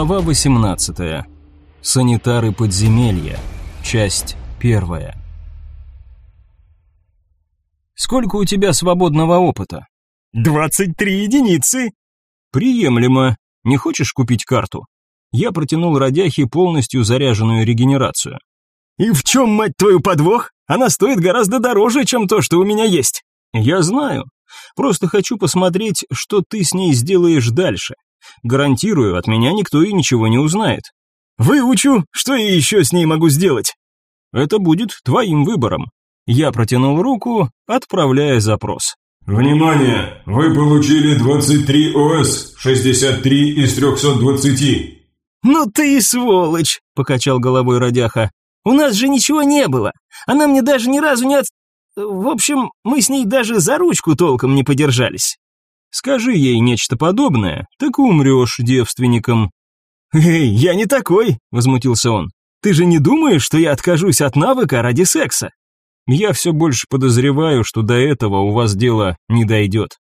Глава 18. Санитары подземелья. Часть 1. Сколько у тебя свободного опыта? 23 единицы. Приемлемо. Не хочешь купить карту? Я протянул Радяхе полностью заряженную регенерацию. И в чем, мать твою, подвох? Она стоит гораздо дороже, чем то, что у меня есть. Я знаю. Просто хочу посмотреть, что ты с ней сделаешь дальше. Гарантирую, от меня никто и ничего не узнает. Выучу, что я еще с ней могу сделать? Это будет твоим выбором. Я протянул руку, отправляя запрос. Внимание! Вы получили 23 ОС, 63 из 320. «Ну ты и сволочь!» – покачал головой Радяха. «У нас же ничего не было. Она мне даже ни разу не от... В общем, мы с ней даже за ручку толком не подержались». Скажи ей нечто подобное, так и умрешь девственником». «Эй, я не такой!» – возмутился он. «Ты же не думаешь, что я откажусь от навыка ради секса?» «Я все больше подозреваю, что до этого у вас дело не дойдет».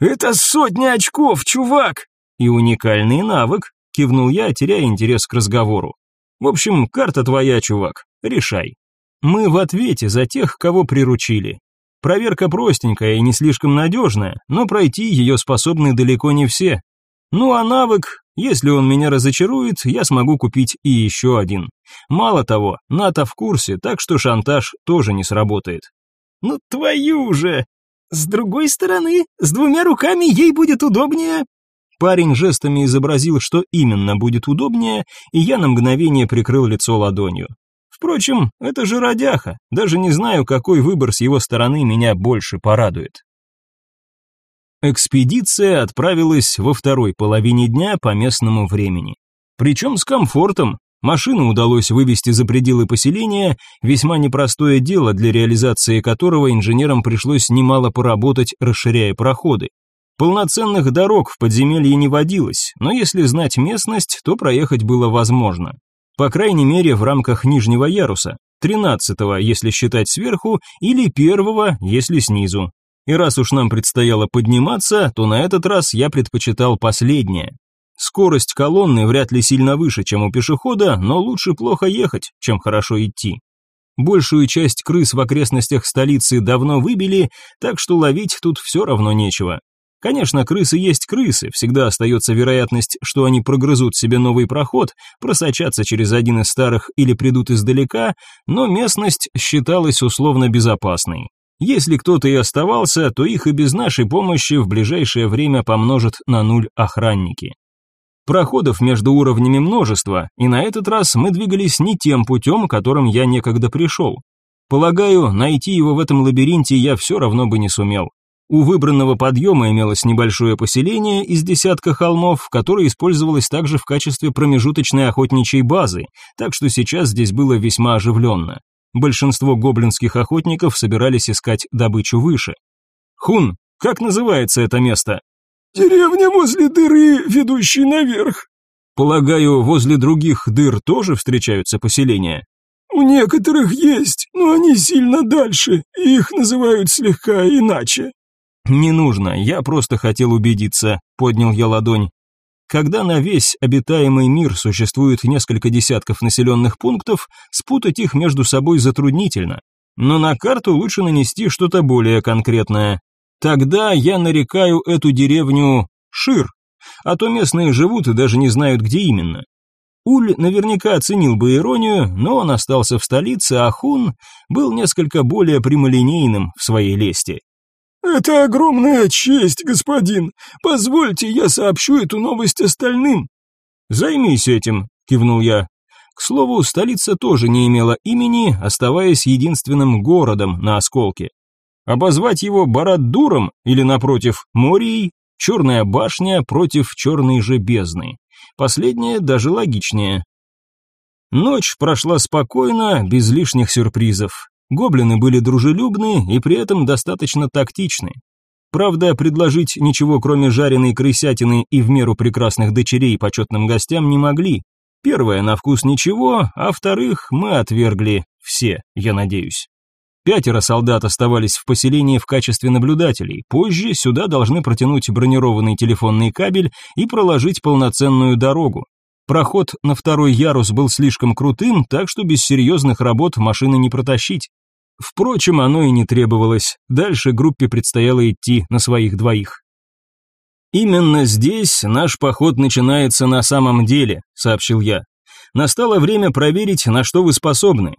«Это сотни очков, чувак!» «И уникальный навык», – кивнул я, теряя интерес к разговору. «В общем, карта твоя, чувак, решай». Мы в ответе за тех, кого приручили, Проверка простенькая и не слишком надежная, но пройти ее способны далеко не все. Ну а навык, если он меня разочарует, я смогу купить и еще один. Мало того, НАТО в курсе, так что шантаж тоже не сработает. Ну твою же! С другой стороны, с двумя руками ей будет удобнее. Парень жестами изобразил, что именно будет удобнее, и я на мгновение прикрыл лицо ладонью. Впрочем, это же радяха, даже не знаю, какой выбор с его стороны меня больше порадует. Экспедиция отправилась во второй половине дня по местному времени. Причем с комфортом, Машину удалось вывести за пределы поселения, весьма непростое дело, для реализации которого инженерам пришлось немало поработать, расширяя проходы. Полноценных дорог в подземелье не водилось, но если знать местность, то проехать было возможно по крайней мере в рамках нижнего яруса, тринадцатого, если считать сверху, или первого, если снизу. И раз уж нам предстояло подниматься, то на этот раз я предпочитал последнее. Скорость колонны вряд ли сильно выше, чем у пешехода, но лучше плохо ехать, чем хорошо идти. Большую часть крыс в окрестностях столицы давно выбили, так что ловить тут все равно нечего. Конечно, крысы есть крысы, всегда остается вероятность, что они прогрызут себе новый проход, просочатся через один из старых или придут издалека, но местность считалась условно безопасной. Если кто-то и оставался, то их и без нашей помощи в ближайшее время помножат на нуль охранники. Проходов между уровнями множество, и на этот раз мы двигались не тем путем, которым я некогда пришел. Полагаю, найти его в этом лабиринте я все равно бы не сумел. У выбранного подъема имелось небольшое поселение из десятка холмов, которое использовалось также в качестве промежуточной охотничьей базы, так что сейчас здесь было весьма оживленно. Большинство гоблинских охотников собирались искать добычу выше. «Хун, как называется это место?» «Деревня возле дыры, ведущей наверх». «Полагаю, возле других дыр тоже встречаются поселения?» «У некоторых есть, но они сильно дальше, и их называют слегка иначе». «Не нужно, я просто хотел убедиться», – поднял я ладонь. Когда на весь обитаемый мир существует несколько десятков населенных пунктов, спутать их между собой затруднительно. Но на карту лучше нанести что-то более конкретное. Тогда я нарекаю эту деревню Шир, а то местные живут и даже не знают, где именно. Уль наверняка оценил бы иронию, но он остался в столице, а Хун был несколько более прямолинейным в своей лести. «Это огромная честь, господин! Позвольте, я сообщу эту новость остальным!» «Займись этим!» – кивнул я. К слову, столица тоже не имела имени, оставаясь единственным городом на осколке. Обозвать его Барадуром или, напротив, Морией – черная башня против черной же бездны. Последнее даже логичнее. Ночь прошла спокойно, без лишних сюрпризов. Гоблины были дружелюбные и при этом достаточно тактичны. Правда, предложить ничего, кроме жареной крысятины и в меру прекрасных дочерей почетным гостям не могли. Первое, на вкус ничего, а вторых мы отвергли все, я надеюсь. Пятеро солдат оставались в поселении в качестве наблюдателей. Позже сюда должны протянуть бронированный телефонный кабель и проложить полноценную дорогу. Проход на второй ярус был слишком крутым, так что без серьезных работ машины не протащить. Впрочем, оно и не требовалось. Дальше группе предстояло идти на своих двоих. «Именно здесь наш поход начинается на самом деле», — сообщил я. «Настало время проверить, на что вы способны.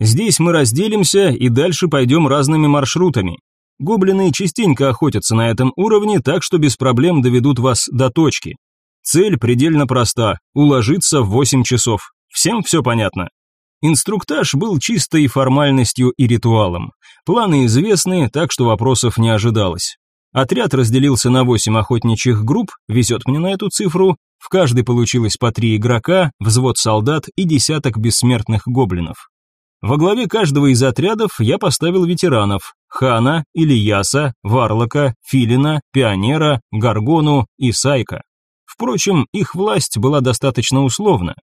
Здесь мы разделимся и дальше пойдем разными маршрутами. Гоблины частенько охотятся на этом уровне, так что без проблем доведут вас до точки. Цель предельно проста – уложиться в 8 часов. Всем все понятно? Инструктаж был чистой формальностью и ритуалом. Планы известны, так что вопросов не ожидалось. Отряд разделился на 8 охотничьих групп, везет мне на эту цифру, в каждой получилось по 3 игрока, взвод солдат и десяток бессмертных гоблинов. Во главе каждого из отрядов я поставил ветеранов – Хана, Ильяса, Варлока, Филина, Пионера, Гаргону и Сайка. Впрочем, их власть была достаточно условна.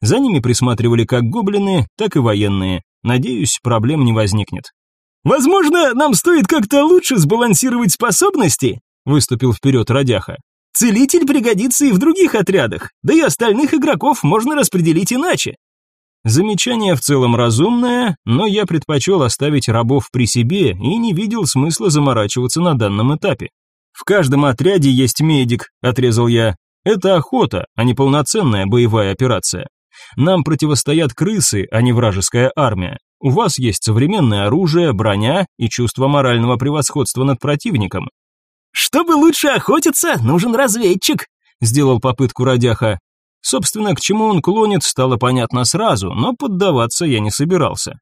За ними присматривали как гоблины, так и военные. Надеюсь, проблем не возникнет. «Возможно, нам стоит как-то лучше сбалансировать способности?» выступил вперед Родяха. «Целитель пригодится и в других отрядах, да и остальных игроков можно распределить иначе». Замечание в целом разумное, но я предпочел оставить рабов при себе и не видел смысла заморачиваться на данном этапе. «В каждом отряде есть медик», — отрезал я. Это охота, а не полноценная боевая операция. Нам противостоят крысы, а не вражеская армия. У вас есть современное оружие, броня и чувство морального превосходства над противником. Чтобы лучше охотиться, нужен разведчик, сделал попытку Радяха. Собственно, к чему он клонит, стало понятно сразу, но поддаваться я не собирался.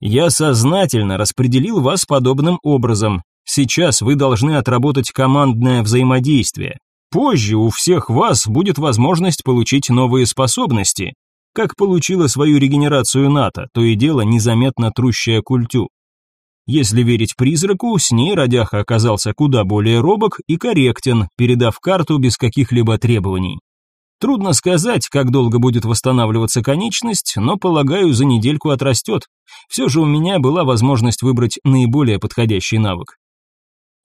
Я сознательно распределил вас подобным образом. Сейчас вы должны отработать командное взаимодействие. Позже у всех вас будет возможность получить новые способности, как получила свою регенерацию НАТО, то и дело незаметно трущая культю. Если верить призраку, с ней Радяха оказался куда более робок и корректен, передав карту без каких-либо требований. Трудно сказать, как долго будет восстанавливаться конечность, но, полагаю, за недельку отрастет. Все же у меня была возможность выбрать наиболее подходящий навык.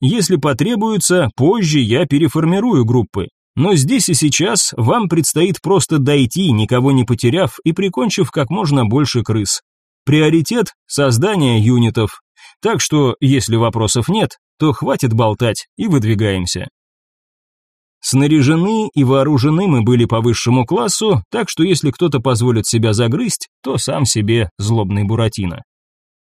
Если потребуется, позже я переформирую группы. Но здесь и сейчас вам предстоит просто дойти, никого не потеряв и прикончив как можно больше крыс. Приоритет – создание юнитов. Так что, если вопросов нет, то хватит болтать и выдвигаемся. Снаряжены и вооружены мы были по высшему классу, так что если кто-то позволит себя загрызть, то сам себе злобный Буратино.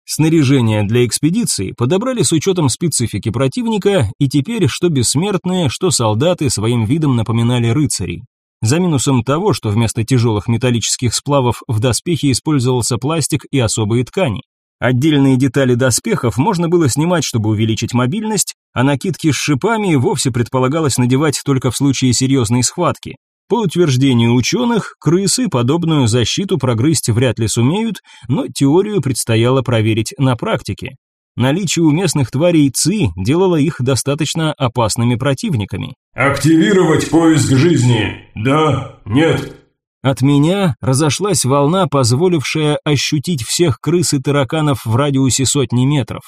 Снаряжение для экспедиции подобрали с учетом специфики противника, и теперь что бессмертные, что солдаты своим видом напоминали рыцарей. За минусом того, что вместо тяжелых металлических сплавов в доспехе использовался пластик и особые ткани. Отдельные детали доспехов можно было снимать, чтобы увеличить мобильность, а накидки с шипами вовсе предполагалось надевать только в случае серьезной схватки. По утверждению ученых, крысы подобную защиту прогрызть вряд ли сумеют, но теорию предстояло проверить на практике. Наличие у местных тварей ЦИ делало их достаточно опасными противниками. «Активировать поиск жизни? Да? Нет?» От меня разошлась волна, позволившая ощутить всех крыс и тараканов в радиусе сотни метров.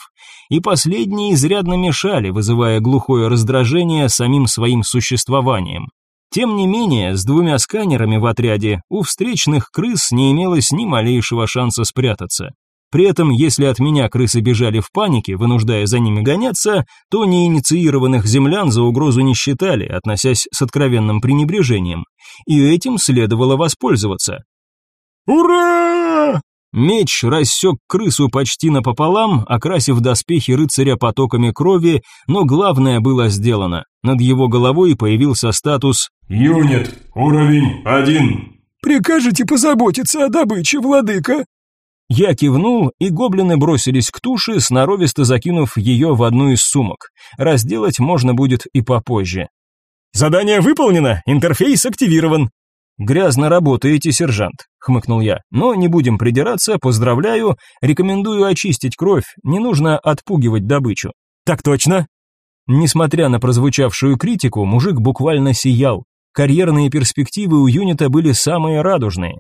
И последние изрядно мешали, вызывая глухое раздражение самим своим существованием. Тем не менее, с двумя сканерами в отряде у встречных крыс не имелось ни малейшего шанса спрятаться. При этом, если от меня крысы бежали в панике, вынуждая за ними гоняться, то неинициированных землян за угрозу не считали, относясь с откровенным пренебрежением. И этим следовало воспользоваться. «Ура!» Меч рассек крысу почти напополам, окрасив доспехи рыцаря потоками крови, но главное было сделано. Над его головой появился статус «Юнит, уровень один. «Прикажете позаботиться о добыче, владыка?» Я кивнул, и гоблины бросились к туше, сноровисто закинув ее в одну из сумок. Разделать можно будет и попозже. «Задание выполнено, интерфейс активирован», «Грязно работаете, сержант», — хмыкнул я. «Но не будем придираться, поздравляю, рекомендую очистить кровь, не нужно отпугивать добычу». «Так точно!» Несмотря на прозвучавшую критику, мужик буквально сиял. Карьерные перспективы у юнита были самые радужные.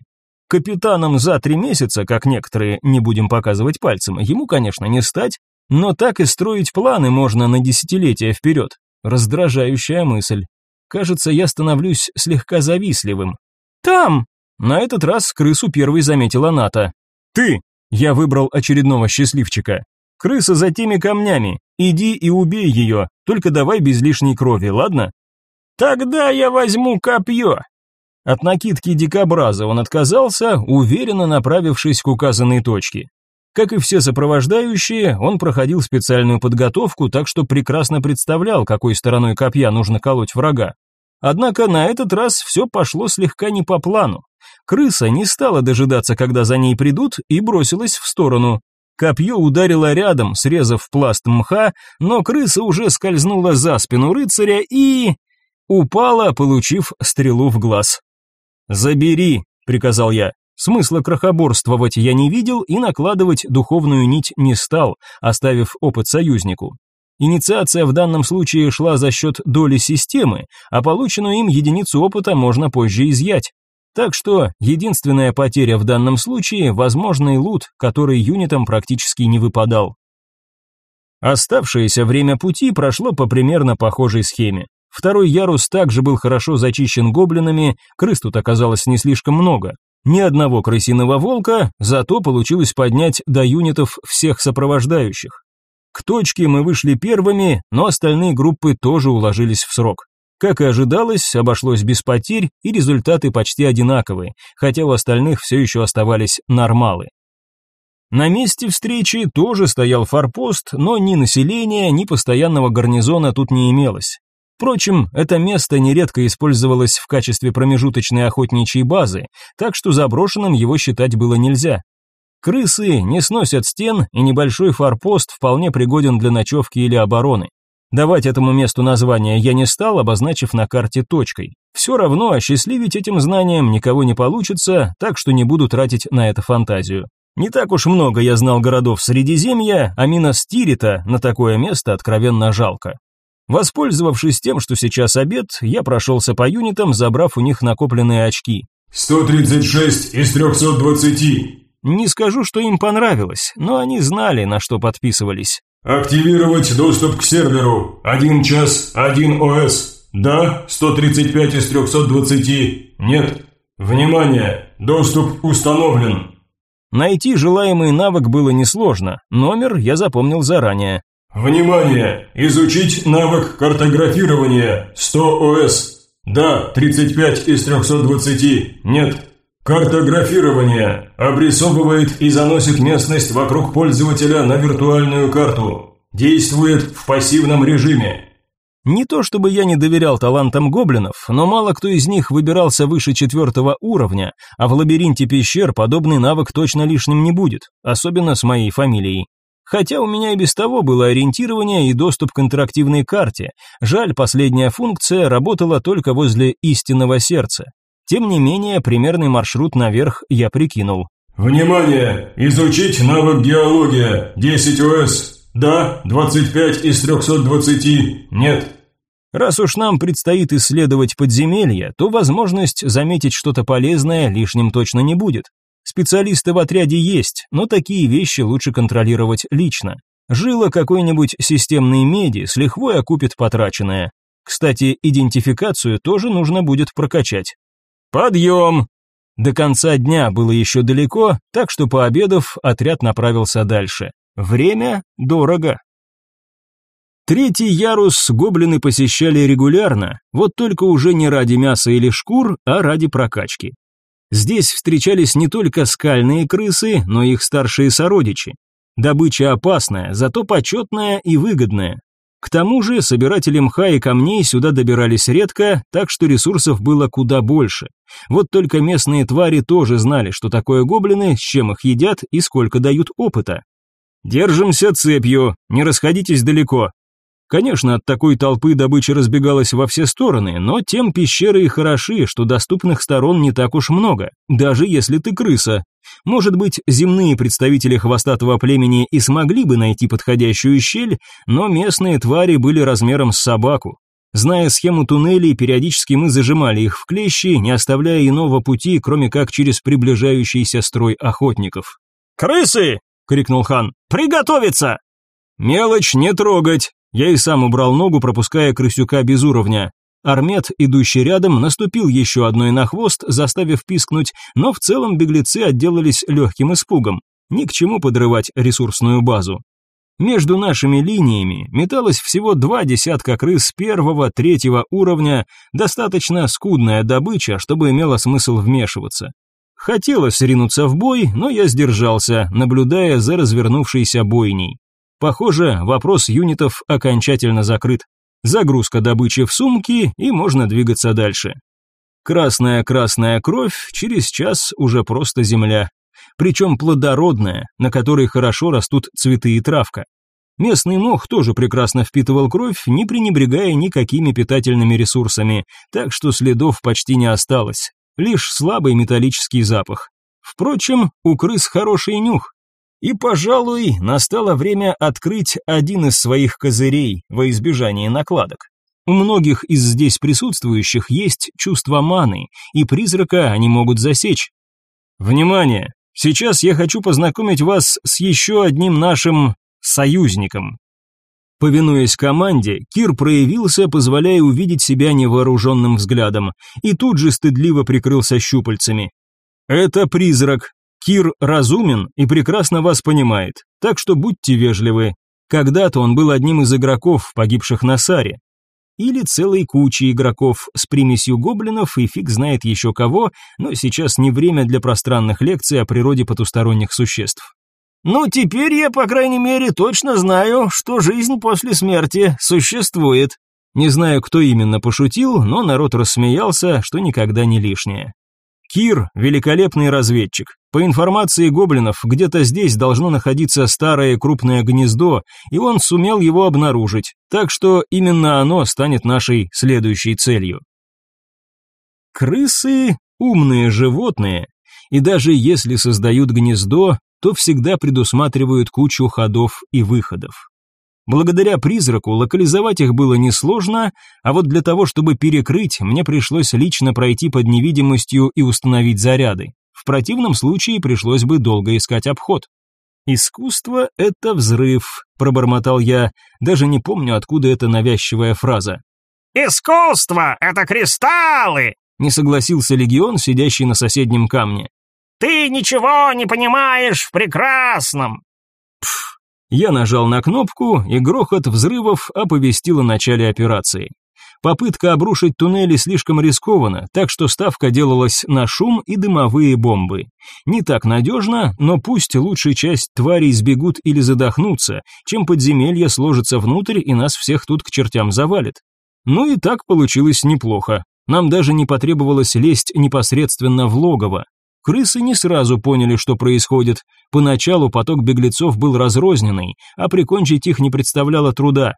Капитаном за три месяца, как некоторые, не будем показывать пальцем, ему, конечно, не стать, но так и строить планы можно на десятилетия вперед. Раздражающая мысль. Кажется, я становлюсь слегка завистливым. Там!» На этот раз крысу первой заметила Ната. «Ты!» Я выбрал очередного счастливчика. «Крыса за теми камнями. Иди и убей ее, только давай без лишней крови, ладно?» «Тогда я возьму копье!» От накидки дикобраза он отказался, уверенно направившись к указанной точке. Как и все сопровождающие, он проходил специальную подготовку, так что прекрасно представлял, какой стороной копья нужно колоть врага. Однако на этот раз все пошло слегка не по плану. Крыса не стала дожидаться, когда за ней придут, и бросилась в сторону. Копье ударило рядом, срезав пласт мха, но крыса уже скользнула за спину рыцаря и... упала, получив стрелу в глаз. «Забери», — приказал я. Смысла крохоборствовать я не видел и накладывать духовную нить не стал, оставив опыт союзнику. Инициация в данном случае шла за счет доли системы, а полученную им единицу опыта можно позже изъять. Так что единственная потеря в данном случае – возможный лут, который юнитам практически не выпадал. Оставшееся время пути прошло по примерно похожей схеме. Второй ярус также был хорошо зачищен гоблинами, крыс тут оказалось не слишком много. Ни одного крысиного волка, зато получилось поднять до юнитов всех сопровождающих. К точке мы вышли первыми, но остальные группы тоже уложились в срок. Как и ожидалось, обошлось без потерь, и результаты почти одинаковые, хотя у остальных все еще оставались нормалы. На месте встречи тоже стоял форпост, но ни населения, ни постоянного гарнизона тут не имелось. Впрочем, это место нередко использовалось в качестве промежуточной охотничьей базы, так что заброшенным его считать было нельзя. Крысы не сносят стен, и небольшой форпост вполне пригоден для ночевки или обороны. Давать этому месту название я не стал, обозначив на карте точкой. Все равно осчастливить этим знанием никого не получится, так что не буду тратить на это фантазию. Не так уж много я знал городов Средиземья, а Минас Тирита на такое место откровенно жалко. Воспользовавшись тем, что сейчас обед, я прошелся по юнитам, забрав у них накопленные очки. «136 из 320. Не скажу, что им понравилось, но они знали, на что подписывались. «Активировать доступ к серверу. Один час, один ОС. Да, 135 из 320. Нет. Внимание, доступ установлен». Найти желаемый навык было несложно, номер я запомнил заранее. «Внимание! Изучить навык картографирования 100 ОС. Да, 35 из 320. Нет, Картографирование обрисовывает и заносит местность вокруг пользователя на виртуальную карту. Действует в пассивном режиме. Не то чтобы я не доверял талантам гоблинов, но мало кто из них выбирался выше четвертого уровня, а в лабиринте пещер подобный навык точно лишним не будет, особенно с моей фамилией. Хотя у меня и без того было ориентирование и доступ к интерактивной карте. Жаль, последняя функция работала только возле истинного сердца. Тем не менее, примерный маршрут наверх я прикинул. «Внимание! Изучить навык геология. 10 ОС. Да, 25 из 320. Нет». Раз уж нам предстоит исследовать подземелья, то возможность заметить что-то полезное лишним точно не будет. Специалисты в отряде есть, но такие вещи лучше контролировать лично. Жила какой-нибудь системной меди с лихвой окупит потраченное. Кстати, идентификацию тоже нужно будет прокачать. Подъем! До конца дня было еще далеко, так что пообедав, отряд направился дальше. Время дорого. Третий ярус гоблины посещали регулярно, вот только уже не ради мяса или шкур, а ради прокачки. Здесь встречались не только скальные крысы, но и их старшие сородичи. Добыча опасная, зато почетная и выгодная. К тому же собиратели мха и камней сюда добирались редко, так что ресурсов было куда больше. Вот только местные твари тоже знали, что такое гоблины, с чем их едят и сколько дают опыта. «Держимся цепью, не расходитесь далеко», Конечно, от такой толпы добыча разбегалась во все стороны, но тем пещеры и хороши, что доступных сторон не так уж много, даже если ты крыса. Может быть, земные представители хвостатого племени и смогли бы найти подходящую щель, но местные твари были размером с собаку. Зная схему туннелей, периодически мы зажимали их в клещи, не оставляя иного пути, кроме как через приближающийся строй охотников. «Крысы!» — крикнул хан. «Приготовиться!» «Мелочь не трогать!» Я и сам убрал ногу, пропуская крысюка без уровня. Армет, идущий рядом, наступил еще одной на хвост, заставив пискнуть, но в целом беглецы отделались легким испугом. Ни к чему подрывать ресурсную базу. Между нашими линиями металось всего два десятка крыс первого, третьего уровня, достаточно скудная добыча, чтобы имело смысл вмешиваться. Хотелось ринуться в бой, но я сдержался, наблюдая за развернувшейся бойней. Похоже, вопрос юнитов окончательно закрыт. Загрузка добычи в сумки, и можно двигаться дальше. Красная-красная кровь через час уже просто земля. Причем плодородная, на которой хорошо растут цветы и травка. Местный мох тоже прекрасно впитывал кровь, не пренебрегая никакими питательными ресурсами, так что следов почти не осталось. Лишь слабый металлический запах. Впрочем, у крыс хороший нюх. И, пожалуй, настало время открыть один из своих козырей во избежание накладок. У многих из здесь присутствующих есть чувство маны, и призрака они могут засечь. Внимание! Сейчас я хочу познакомить вас с еще одним нашим союзником. Повинуясь команде, Кир проявился, позволяя увидеть себя невооруженным взглядом, и тут же стыдливо прикрылся щупальцами. Это призрак, Кир разумен и прекрасно вас понимает, так что будьте вежливы. Когда-то он был одним из игроков, погибших на Саре. Или целой кучей игроков с примесью гоблинов и фиг знает еще кого, но сейчас не время для пространных лекций о природе потусторонних существ. Но теперь я, по крайней мере, точно знаю, что жизнь после смерти существует. Не знаю, кто именно пошутил, но народ рассмеялся, что никогда не лишнее. Кир – великолепный разведчик. По информации гоблинов, где-то здесь должно находиться старое крупное гнездо, и он сумел его обнаружить, так что именно оно станет нашей следующей целью. Крысы – умные животные, и даже если создают гнездо, то всегда предусматривают кучу ходов и выходов. Благодаря призраку локализовать их было несложно, а вот для того, чтобы перекрыть, мне пришлось лично пройти под невидимостью и установить заряды. В противном случае пришлось бы долго искать обход. «Искусство — это взрыв», — пробормотал я, даже не помню, откуда эта навязчивая фраза. «Искусство — это кристаллы!» — не согласился легион, сидящий на соседнем камне. «Ты ничего не понимаешь в прекрасном!» Я нажал на кнопку, и грохот взрывов оповестил о начале операции. Попытка обрушить туннели слишком рискованна, так что ставка делалась на шум и дымовые бомбы. Не так надежно, но пусть лучшая часть тварей сбегут или задохнутся, чем подземелье сложится внутрь и нас всех тут к чертям завалит. Ну и так получилось неплохо. Нам даже не потребовалось лезть непосредственно в логово. Крысы не сразу поняли, что происходит. Поначалу поток беглецов был разрозненный, а прикончить их не представляло труда.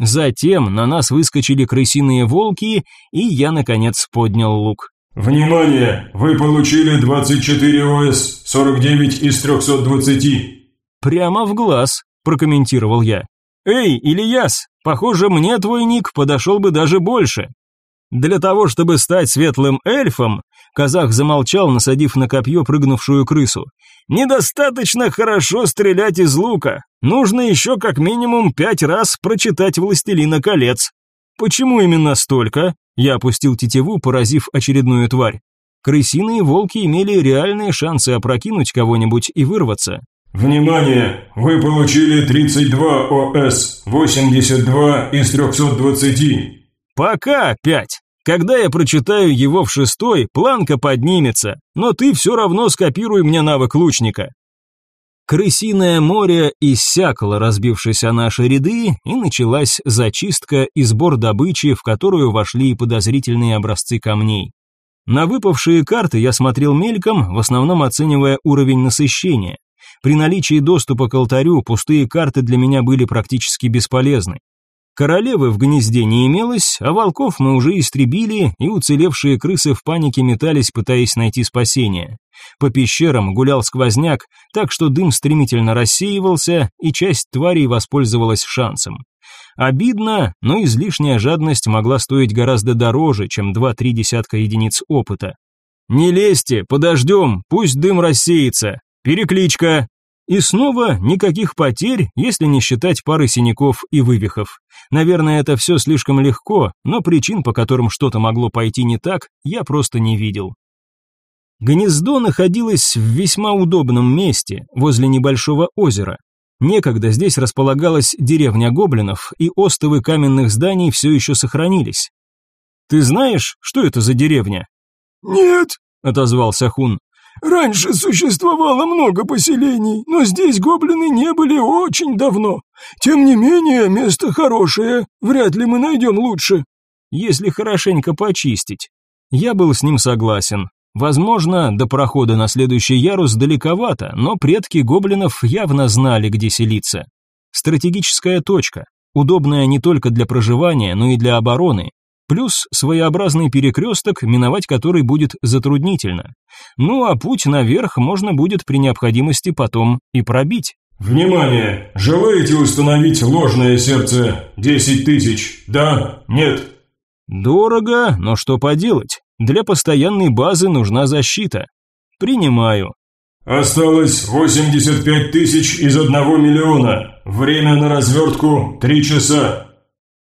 Затем на нас выскочили крысиные волки, и я, наконец, поднял лук. «Внимание! Вы получили 24 ОС, 49 из 320!» «Прямо в глаз», – прокомментировал я. «Эй, Ильяс, похоже, мне твой ник подошел бы даже больше. Для того, чтобы стать светлым эльфом, Казах замолчал, насадив на копье прыгнувшую крысу. «Недостаточно хорошо стрелять из лука. Нужно еще как минимум пять раз прочитать «Властелина колец». «Почему именно столько?» Я опустил тетиву, поразив очередную тварь. Крысиные волки имели реальные шансы опрокинуть кого-нибудь и вырваться. «Внимание! Вы получили 32 ОС, 82 из 320». «Пока пять. Когда я прочитаю его в шестой, планка поднимется, но ты все равно скопируй мне навык лучника. Крысиное море иссякло, разбившись о наши ряды, и началась зачистка и сбор добычи, в которую вошли и подозрительные образцы камней. На выпавшие карты я смотрел мельком, в основном оценивая уровень насыщения. При наличии доступа к алтарю пустые карты для меня были практически бесполезны. Королевы в гнезде не имелось, а волков мы уже истребили, и уцелевшие крысы в панике метались, пытаясь найти спасение. По пещерам гулял сквозняк, так что дым стремительно рассеивался, и часть тварей воспользовалась шансом. Обидно, но излишняя жадность могла стоить гораздо дороже, чем 2-3 десятка единиц опыта. «Не лезьте, подождем, пусть дым рассеется. Перекличка!» И снова никаких потерь, если не считать пары синяков и вывихов. Наверное, это все слишком легко, но причин, по которым что-то могло пойти не так, я просто не видел. Гнездо находилось в весьма удобном месте, возле небольшого озера. Некогда здесь располагалась деревня гоблинов, и остовы каменных зданий все еще сохранились. «Ты знаешь, что это за деревня?» «Нет», — отозвался Хун. Раньше существовало много поселений, но здесь гоблины не были очень давно. Тем не менее, место хорошее, вряд ли мы найдем лучше. Если хорошенько почистить. Я был с ним согласен. Возможно, до прохода на следующий ярус далековато, но предки гоблинов явно знали, где селиться. Стратегическая точка, удобная не только для проживания, но и для обороны, плюс своеобразный перекресток, миновать который будет затруднительно. Ну а путь наверх можно будет при необходимости потом и пробить. «Внимание! Желаете установить ложное сердце? Десять тысяч? Да? Нет?» «Дорого, но что поделать? Для постоянной базы нужна защита. Принимаю». «Осталось 85 тысяч из одного миллиона. Время на развертку – три часа.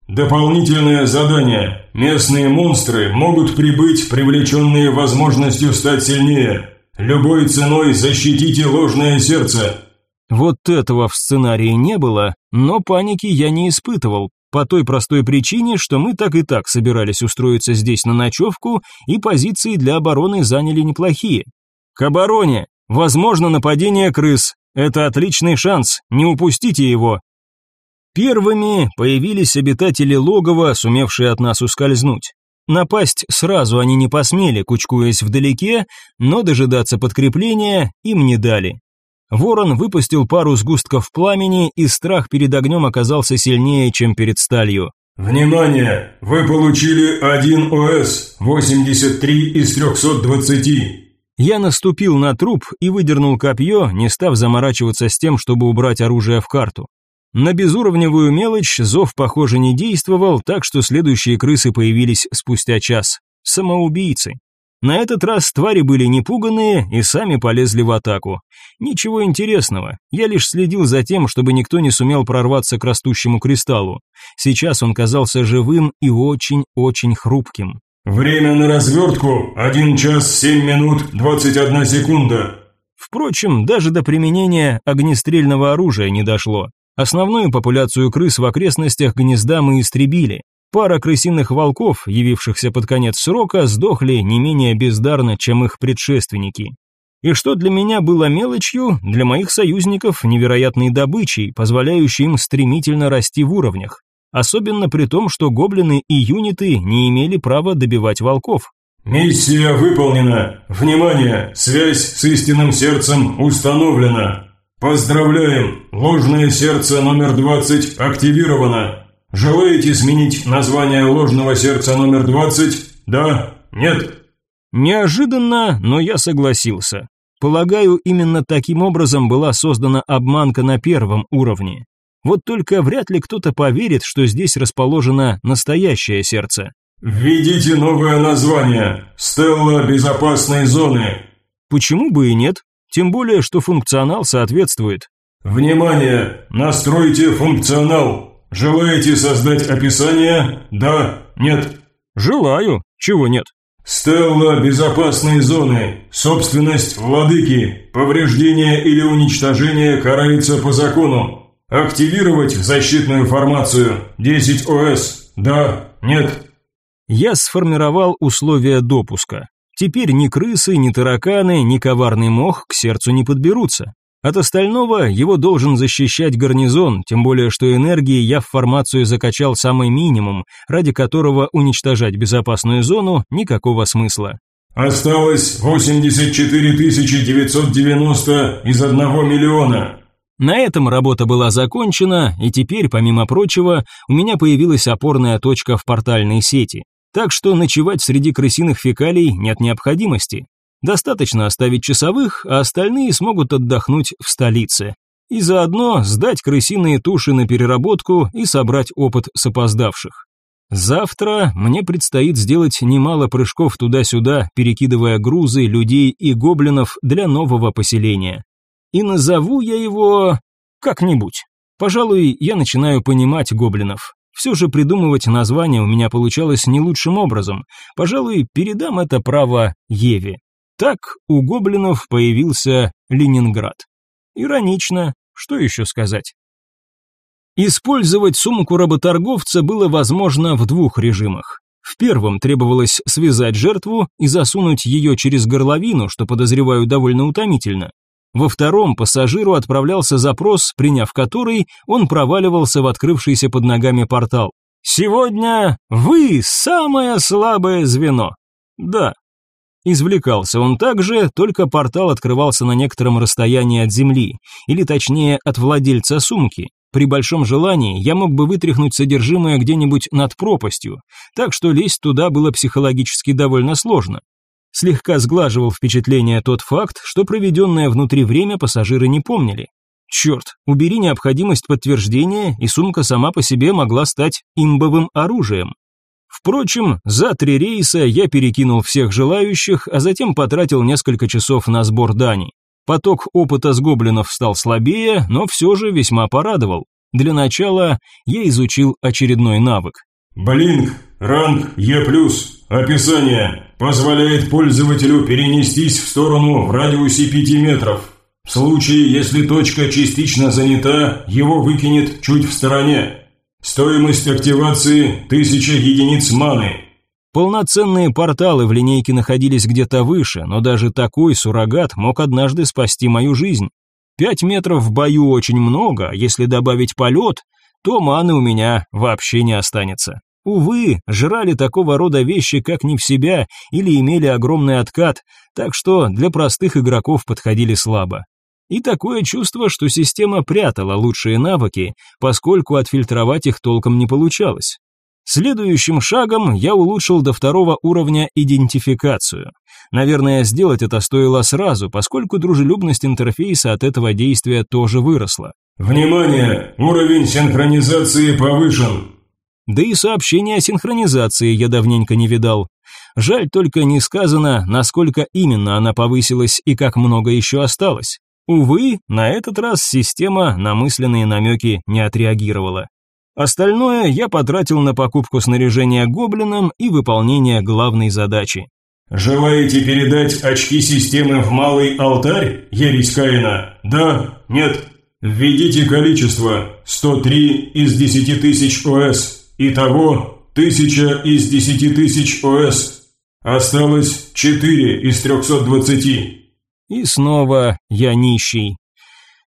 Дополнительное задание. Местные монстры могут прибыть, привлеченные возможностью стать сильнее. Любой ценой защитите ложное сердце. Вот этого в сценарии не было, но паники я не испытывал, по той простой причине, что мы так и так собирались устроиться здесь на ночевку, и позиции для обороны заняли неплохие. К обороне. Возможно нападение крыс. Это отличный шанс, не упустите его. Первыми появились обитатели логова, сумевшие от нас ускользнуть. Напасть сразу они не посмели, кучкуясь вдалеке, но дожидаться подкрепления им не дали. Ворон выпустил пару сгустков пламени, и страх перед огнем оказался сильнее, чем перед сталью. «Внимание! Вы получили один ОС, 83 из 320!» Я наступил на труп и выдернул копье, не став заморачиваться с тем, чтобы убрать оружие в карту. На безуровневую мелочь зов, похоже, не действовал, так что следующие крысы появились спустя час. Самоубийцы. На этот раз твари были не пуганные и сами полезли в атаку. Ничего интересного. Я лишь следил за тем, чтобы никто не сумел прорваться к растущему кристаллу. Сейчас он казался живым и очень-очень хрупким. Время на развертку – 1 час 7 минут 21 секунда. Впрочем, даже до применения огнестрельного оружия не дошло. Основную популяцию крыс в окрестностях гнезда мы истребили. Пара крысиных волков, явившихся под конец срока, сдохли не менее бездарно, чем их предшественники. И что для меня было мелочью, для моих союзников невероятной добычей, позволяющей им стремительно расти в уровнях. Особенно при том, что гоблины и юниты не имели права добивать волков. «Миссия выполнена! Внимание! Связь с истинным сердцем установлена!» Поздравляем! Ложное сердце номер 20 активировано. Желаете сменить название ложного сердца номер 20? Да? Нет? Неожиданно, но я согласился. Полагаю, именно таким образом была создана обманка на первом уровне. Вот только вряд ли кто-то поверит, что здесь расположено настоящее сердце. «Введите новое название. Стелла безопасной зоны». Почему бы и нет? Тем более, что функционал соответствует. Внимание! Настройте функционал! Желаете создать описание? Да? Нет? Желаю. Чего нет? Стелла безопасной зоны. Собственность владыки. Повреждение или уничтожение карается по закону. Активировать защитную формацию. 10 ОС. Да? Нет? Я сформировал условия допуска. Теперь ни крысы, ни тараканы, ни коварный мох к сердцу не подберутся. От остального его должен защищать гарнизон, тем более что энергии я в формацию закачал самый минимум, ради которого уничтожать безопасную зону никакого смысла. Осталось 84 990 из 1 миллиона. На этом работа была закончена, и теперь, помимо прочего, у меня появилась опорная точка в портальной сети так что ночевать среди крысиных фекалий нет необходимости. Достаточно оставить часовых, а остальные смогут отдохнуть в столице. И заодно сдать крысиные туши на переработку и собрать опыт с опоздавших. Завтра мне предстоит сделать немало прыжков туда-сюда, перекидывая грузы, людей и гоблинов для нового поселения. И назову я его как-нибудь. Пожалуй, я начинаю понимать гоблинов. Все же придумывать название у меня получалось не лучшим образом. Пожалуй, передам это право Еве. Так у гоблинов появился Ленинград. Иронично, что еще сказать? Использовать сумку работорговца было возможно в двух режимах. В первом требовалось связать жертву и засунуть ее через горловину, что, подозреваю, довольно утомительно. Во втором пассажиру отправлялся запрос, приняв который, он проваливался в открывшийся под ногами портал. «Сегодня вы самое слабое звено». «Да». Извлекался он также, только портал открывался на некотором расстоянии от земли, или точнее от владельца сумки. При большом желании я мог бы вытряхнуть содержимое где-нибудь над пропастью, так что лезть туда было психологически довольно сложно слегка сглаживал впечатление тот факт, что проведенное внутри время пассажиры не помнили. Черт, убери необходимость подтверждения, и сумка сама по себе могла стать имбовым оружием. Впрочем, за три рейса я перекинул всех желающих, а затем потратил несколько часов на сбор дани. Поток опыта с гоблинов стал слабее, но все же весьма порадовал. Для начала я изучил очередной навык. Блин, Ранг Е+, описание, позволяет пользователю перенестись в сторону в радиусе 5 метров. В случае, если точка частично занята, его выкинет чуть в стороне. Стоимость активации – 1000 единиц маны. Полноценные порталы в линейке находились где-то выше, но даже такой суррогат мог однажды спасти мою жизнь. Пять метров в бою очень много, если добавить полет, то маны у меня вообще не останется. Увы, жрали такого рода вещи как не в себя или имели огромный откат, так что для простых игроков подходили слабо. И такое чувство, что система прятала лучшие навыки, поскольку отфильтровать их толком не получалось. Следующим шагом я улучшил до второго уровня идентификацию. Наверное, сделать это стоило сразу, поскольку дружелюбность интерфейса от этого действия тоже выросла. Внимание! Уровень синхронизации повышен. Да и сообщения о синхронизации я давненько не видал. Жаль только не сказано, насколько именно она повысилась и как много еще осталось. Увы, на этот раз система на мысленные намеки не отреагировала. Остальное я потратил на покупку снаряжения гоблинам и выполнение главной задачи. «Желаете передать очки системы в малый алтарь, ересь Каина? Да? Нет? Введите количество. 103 из 10 тысяч ОС. Итого тысяча из десяти тысяч ОС. Осталось четыре из трехсот двадцати. И снова я нищий.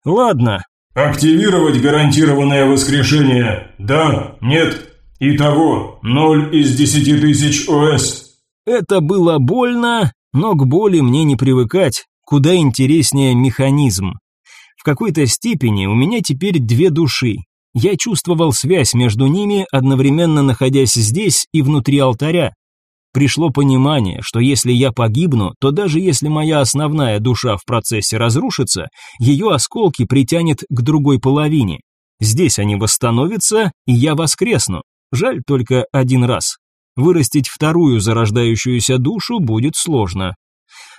Ладно. Активировать гарантированное воскрешение. Да, нет. Итого ноль из десяти тысяч ОС. Это было больно, но к боли мне не привыкать. Куда интереснее механизм. В какой-то степени у меня теперь две души. Я чувствовал связь между ними, одновременно находясь здесь и внутри алтаря. Пришло понимание, что если я погибну, то даже если моя основная душа в процессе разрушится, ее осколки притянет к другой половине. Здесь они восстановятся, и я воскресну. Жаль только один раз. Вырастить вторую зарождающуюся душу будет сложно.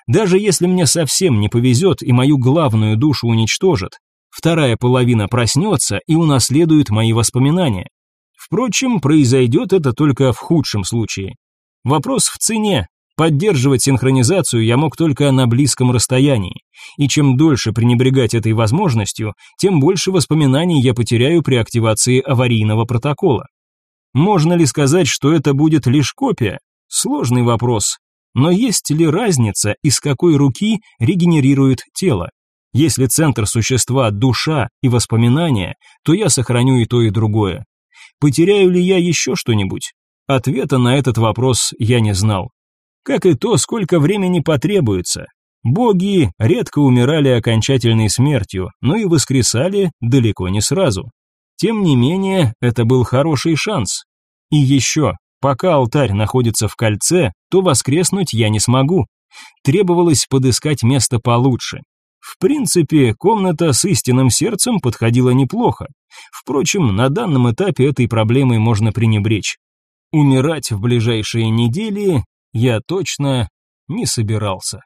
Даже если мне совсем не повезет и мою главную душу уничтожат, Вторая половина проснется и унаследует мои воспоминания. Впрочем, произойдет это только в худшем случае. Вопрос в цене. Поддерживать синхронизацию я мог только на близком расстоянии, и чем дольше пренебрегать этой возможностью, тем больше воспоминаний я потеряю при активации аварийного протокола. Можно ли сказать, что это будет лишь копия? Сложный вопрос. Но есть ли разница, из какой руки регенерирует тело? Если центр существа – душа и воспоминания, то я сохраню и то, и другое. Потеряю ли я еще что-нибудь? Ответа на этот вопрос я не знал. Как и то, сколько времени потребуется. Боги редко умирали окончательной смертью, но и воскресали далеко не сразу. Тем не менее, это был хороший шанс. И еще, пока алтарь находится в кольце, то воскреснуть я не смогу. Требовалось подыскать место получше. В принципе, комната с истинным сердцем подходила неплохо. Впрочем, на данном этапе этой проблемой можно пренебречь. Умирать в ближайшие недели я точно не собирался.